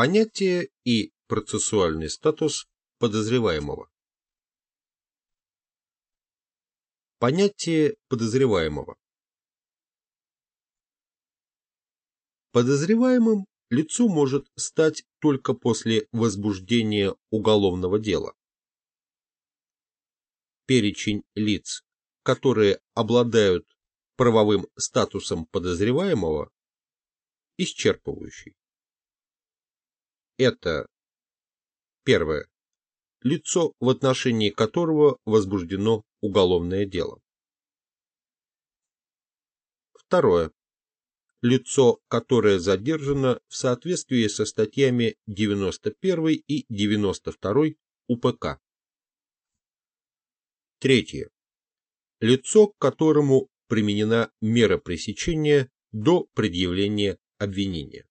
Понятие и процессуальный статус подозреваемого. Понятие подозреваемого. Подозреваемым лицо может стать только после возбуждения уголовного дела. Перечень лиц, которые обладают правовым статусом подозреваемого, исчерпывающий. Это первое. Лицо, в отношении которого возбуждено уголовное дело. Второе лицо, которое задержано в соответствии со статьями 91 и 92 УПК. Третье. Лицо, к которому применена мера пресечения до предъявления обвинения.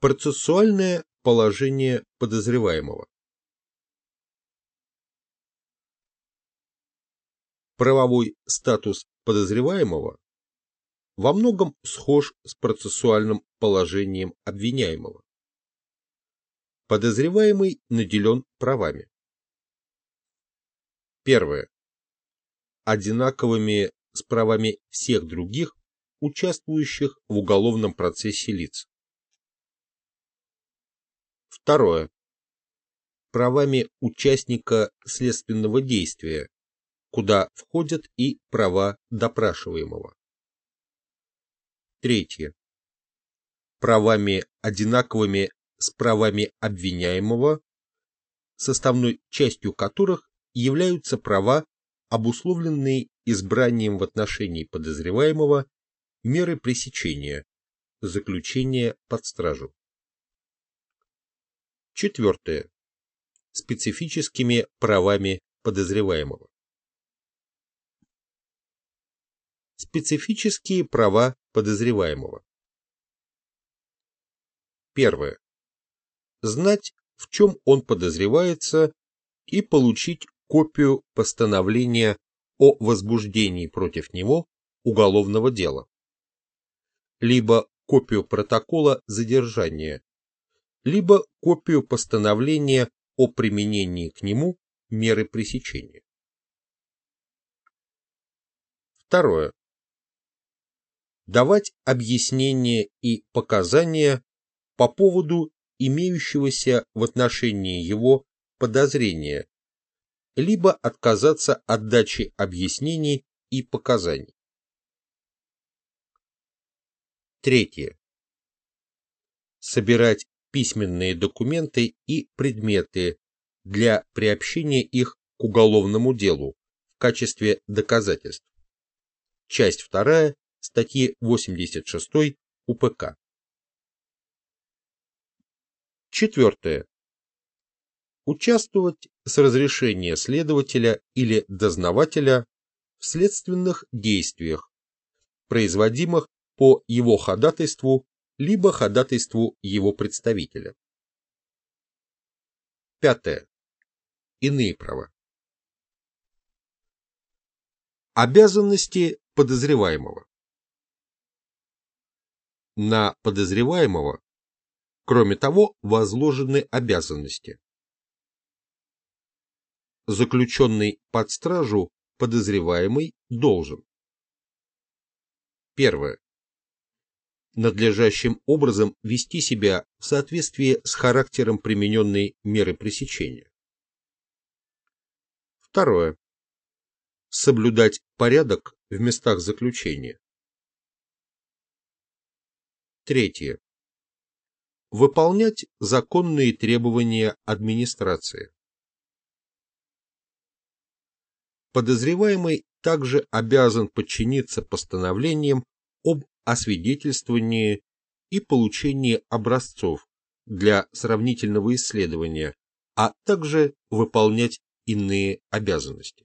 Процессуальное положение подозреваемого. правовой статус подозреваемого во многом схож с процессуальным положением обвиняемого. Подозреваемый наделен правами. Первое. Одинаковыми с правами всех других, участвующих в уголовном процессе лиц. Второе. Правами участника следственного действия, куда входят и права допрашиваемого. Третье. Правами одинаковыми с правами обвиняемого, составной частью которых являются права, обусловленные избранием в отношении подозреваемого меры пресечения, заключения под стражу. Четвертое. Специфическими правами подозреваемого. Специфические права подозреваемого. Первое. Знать, в чем он подозревается, и получить копию постановления о возбуждении против него уголовного дела, либо копию протокола задержания, либо копию постановления о применении к нему меры пресечения. Второе давать объяснения и показания по поводу имеющегося в отношении его подозрения, либо отказаться от дачи объяснений и показаний. Третье. Собирать письменные документы и предметы для приобщения их к уголовному делу в качестве доказательств. Часть вторая статьи 86 УПК. Четвертое. Участвовать с разрешения следователя или дознавателя в следственных действиях, производимых по его ходатайству либо ходатайству его представителя. Пятое. Иные права. Обязанности подозреваемого на подозреваемого, кроме того, возложены обязанности. Заключенный под стражу подозреваемый должен. Первое. Надлежащим образом вести себя в соответствии с характером примененной меры пресечения. Второе. Соблюдать порядок в местах заключения. Третье. Выполнять законные требования администрации. Подозреваемый также обязан подчиниться постановлениям об освидетельствовании и получении образцов для сравнительного исследования, а также выполнять иные обязанности.